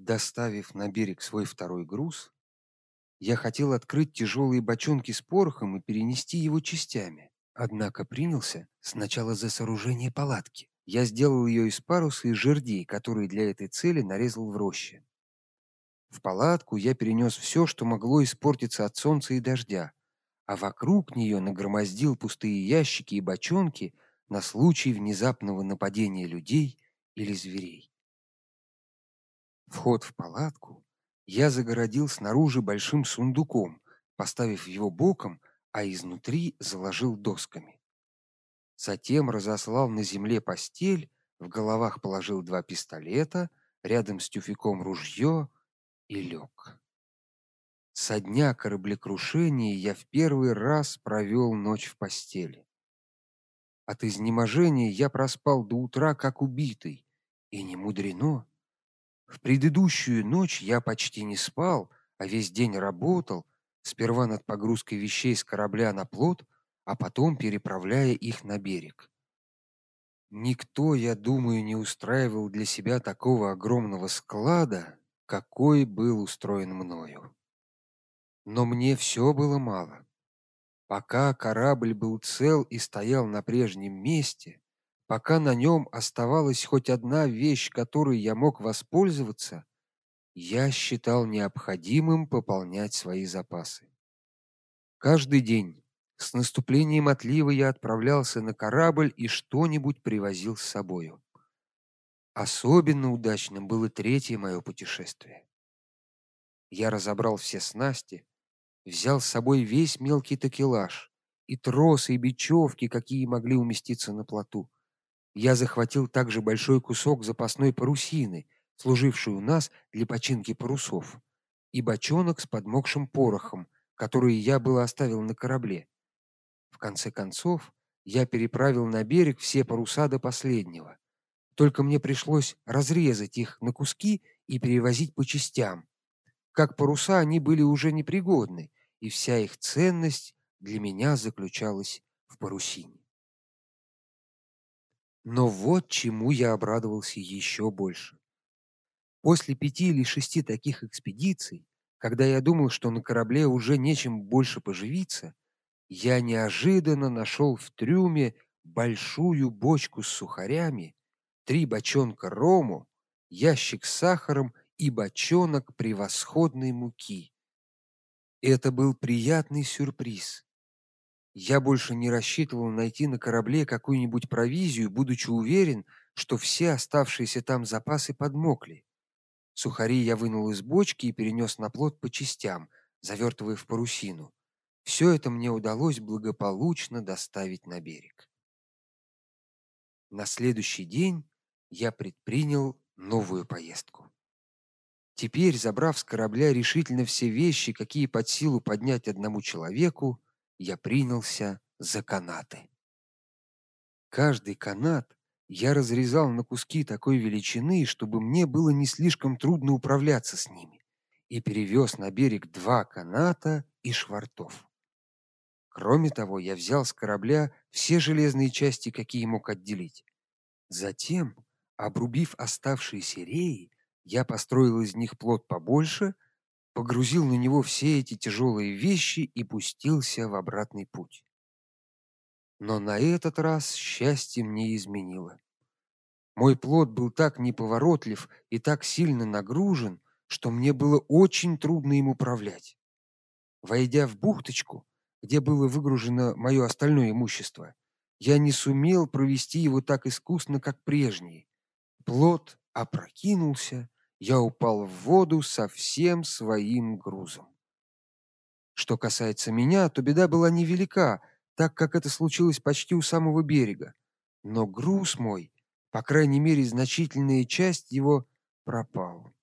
Доставив на берег свой второй груз, я хотел открыть тяжелые бочонки с порохом и перенести его частями. Однако принялся сначала за сооружение палатки. Я сделал ее из паруса и жердей, которые для этой цели нарезал в роще. В палатку я перенес все, что могло испортиться от солнца и дождя, а вокруг нее нагромоздил пустые ящики и бочонки на случай внезапного нападения людей или зверей. Вход в палатку я загородил снаружи большим сундуком, поставив его боком, а изнутри заложил досками. Затем разослал на земле постель, в головах положил два пистолета, рядом с тюфяком ружье и лег. Со дня кораблекрушения я в первый раз провел ночь в постели. От изнеможения я проспал до утра как убитый, и не мудрено. В предыдущую ночь я почти не спал, а весь день работал, сперва над погрузкой вещей с корабля на плот, а потом переправляя их на берег. Никто, я думаю, не устраивал для себя такого огромного склада, какой был устроен мною. Но мне все было мало. Пока корабль был цел и стоял на прежнем месте, пока на нем оставалась хоть одна вещь, которой я мог воспользоваться, я считал необходимым пополнять свои запасы. Каждый день с наступлением отлива я отправлялся на корабль и что-нибудь привозил с собою. Особенно удачным было третье мое путешествие. Я разобрал все снасти, взял с собой весь мелкий такелаж, и тросы, и бечевки, какие могли уместиться на плоту. Я захватил также большой кусок запасной парусины, служившей у нас для починки парусов, и бочонок с подмокшим порохом, который я было оставил на корабле. В конце концов, я переправил на берег все паруса до последнего. Только мне пришлось разрезать их на куски и перевозить по частям. Как паруса они были уже непригодны, и вся их ценность для меня заключалась в парусине. Но вот чему я обрадовался еще больше. После пяти или шести таких экспедиций, когда я думал, что на корабле уже нечем больше поживиться, я неожиданно нашел в трюме большую бочку с сухарями, три бочонка рому, ящик с сахаром и бочонок превосходной муки. Это был приятный сюрприз. Я больше не рассчитывал найти на корабле какую-нибудь провизию, будучи уверен, что все оставшиеся там запасы подмокли. Сухари я вынул из бочки и перенес на плот по частям, завертывая в парусину. Все это мне удалось благополучно доставить на берег. На следующий день я предпринял новую поездку. Теперь, забрав с корабля решительно все вещи, какие под силу поднять одному человеку, я принялся за канаты. Каждый канат я разрезал на куски такой величины, чтобы мне было не слишком трудно управляться с ними, и перевез на берег два каната и швартов. Кроме того, я взял с корабля все железные части, какие мог отделить. Затем, обрубив оставшиеся реи, я построил из них плот побольше, погрузил на него все эти тяжелые вещи и пустился в обратный путь. Но на этот раз счастье мне изменило. Мой плот был так неповоротлив и так сильно нагружен, что мне было очень трудно им управлять. Войдя в бухточку, где было выгружено мое остальное имущество, я не сумел провести его так искусно, как прежний. Плот опрокинулся, я упал в воду со всем своим грузом. Что касается меня, то беда была невелика, так как это случилось почти у самого берега. Но груз мой, по крайней мере, значительная часть его пропал.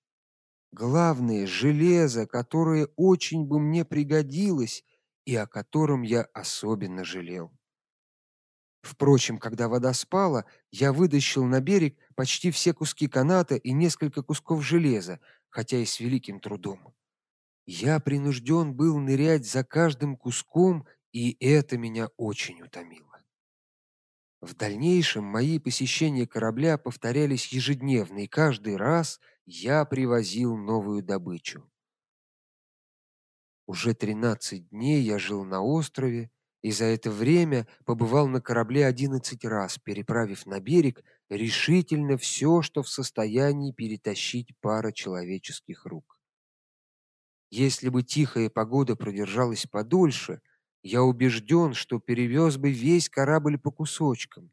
Главное железо, которое очень бы мне пригодилось и о котором я особенно жалел. Впрочем, когда вода спала, я вытащил на берег почти все куски каната и несколько кусков железа, хотя и с великим трудом. Я принужден был нырять за каждым куском, и это меня очень утомило. В дальнейшем мои посещения корабля повторялись ежедневно, и каждый раз я привозил новую добычу. Уже 13 дней я жил на острове, и за это время побывал на корабле 11 раз, переправив на берег решительно все, что в состоянии перетащить пара человеческих рук. Если бы тихая погода продержалась подольше, я убежден, что перевез бы весь корабль по кусочкам.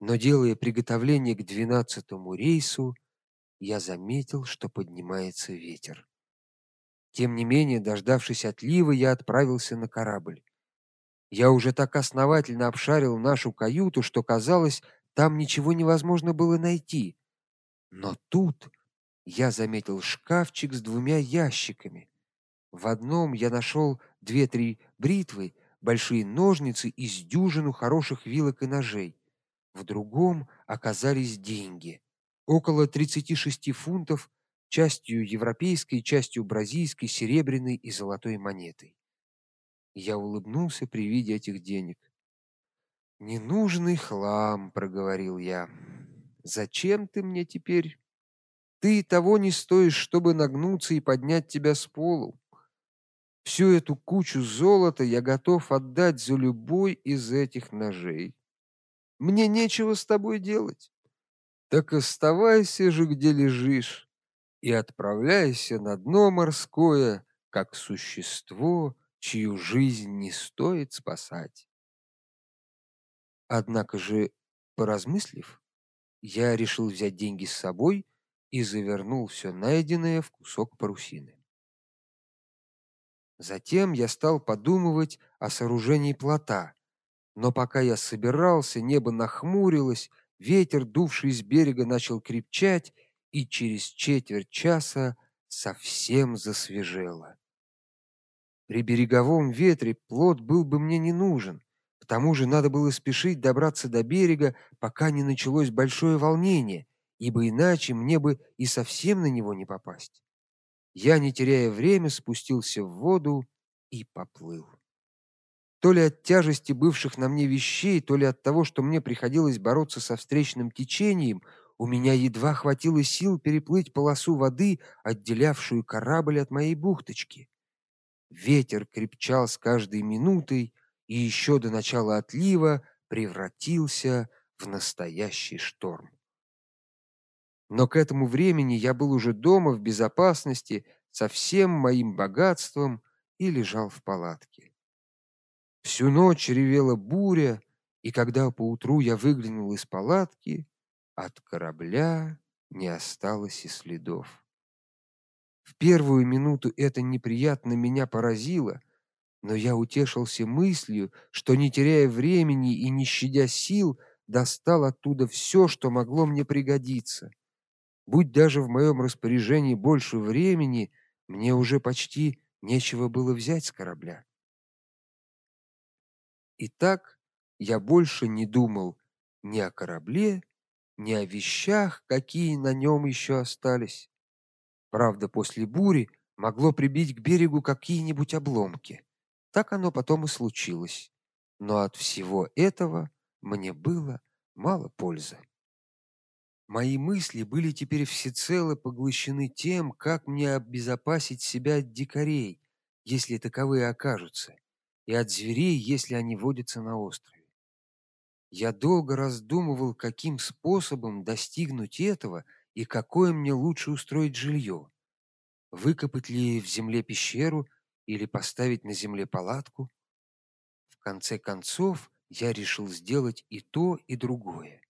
Но делая приготовление к двенадцатому рейсу, я заметил, что поднимается ветер. Тем не менее, дождавшись отлива, я отправился на корабль. Я уже так основательно обшарил нашу каюту, что казалось, там ничего невозможно было найти. Но тут я заметил шкафчик с двумя ящиками. В одном я нашел две-три бритвы, большие ножницы и с дюжину хороших вилок и ножей. В другом оказались деньги, около 36 фунтов, частью европейской, частью бразильской, серебряной и золотой монетой. Я улыбнулся при виде этих денег. Ненужный хлам, проговорил я. Зачем ты мне теперь? Ты того не стоишь, чтобы нагнуться и поднять тебя с полу. Всю эту кучу золота я готов отдать за любой из этих ножей. Мне нечего с тобой делать. Так оставайся же, где лежишь, и отправляйся на дно морское, как существо, чью жизнь не стоит спасать. Однако же, поразмыслив, я решил взять деньги с собой и завернул все найденное в кусок парусины. Затем я стал подумывать о сооружении плота, но пока я собирался, небо нахмурилось, ветер, дувший с берега, начал крепчать, и через четверть часа совсем засвежело. При береговом ветре плот был бы мне не нужен. К тому же надо было спешить добраться до берега, пока не началось большое волнение, ибо иначе мне бы и совсем на него не попасть. Я, не теряя время, спустился в воду и поплыл. То ли от тяжести бывших на мне вещей, то ли от того, что мне приходилось бороться со встречным течением, у меня едва хватило сил переплыть полосу воды, отделявшую корабль от моей бухточки. Ветер крепчал с каждой минутой и еще до начала отлива превратился в настоящий шторм. Но к этому времени я был уже дома в безопасности со всем моим богатством и лежал в палатке. Всю ночь ревела буря, и когда поутру я выглянул из палатки, от корабля не осталось и следов. В первую минуту это неприятно меня поразило, но я утешился мыслью, что не теряя времени и не щадя сил, достал оттуда все, что могло мне пригодиться. Будь даже в моем распоряжении больше времени, мне уже почти нечего было взять с корабля. Итак, я больше не думал ни о корабле, ни о вещах, какие на нем еще остались. Правда, после бури могло прибить к берегу какие-нибудь обломки. Так оно потом и случилось. Но от всего этого мне было мало пользы. Мои мысли были теперь всецело поглощены тем, как мне обезопасить себя от дикарей, если таковые окажутся, и от зверей, если они водятся на острове. Я долго раздумывал, каким способом достигнуть этого и какое мне лучше устроить жилье. Выкопать ли в земле пещеру или поставить на земле палатку? В конце концов, я решил сделать и то, и другое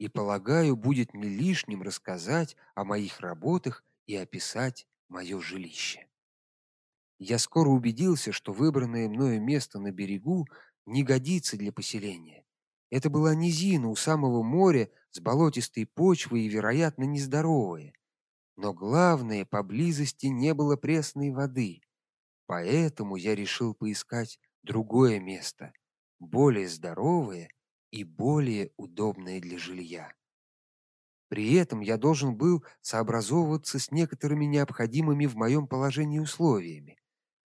и, полагаю, будет не лишним рассказать о моих работах и описать мое жилище. Я скоро убедился, что выбранное мною место на берегу не годится для поселения. Это была низина у самого моря с болотистой почвой и, вероятно, нездоровая. Но главное, поблизости не было пресной воды. Поэтому я решил поискать другое место, более здоровое и более удобное для жилья. При этом я должен был сообразовываться с некоторыми необходимыми в моем положении условиями.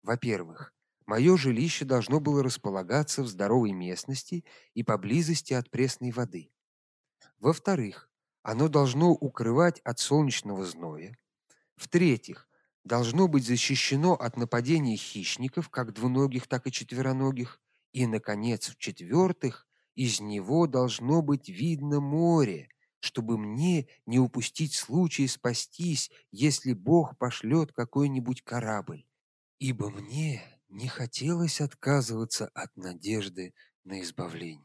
Во-первых, мое жилище должно было располагаться в здоровой местности и поблизости от пресной воды. Во-вторых, Оно должно укрывать от солнечного зноя. В-третьих, должно быть защищено от нападений хищников, как двуногих, так и четвероногих. И наконец, в-четвертых, из него должно быть видно море, чтобы мне не упустить случай спастись, если Бог пошлет какой-нибудь корабль. Ибо мне не хотелось отказываться от надежды на избавление.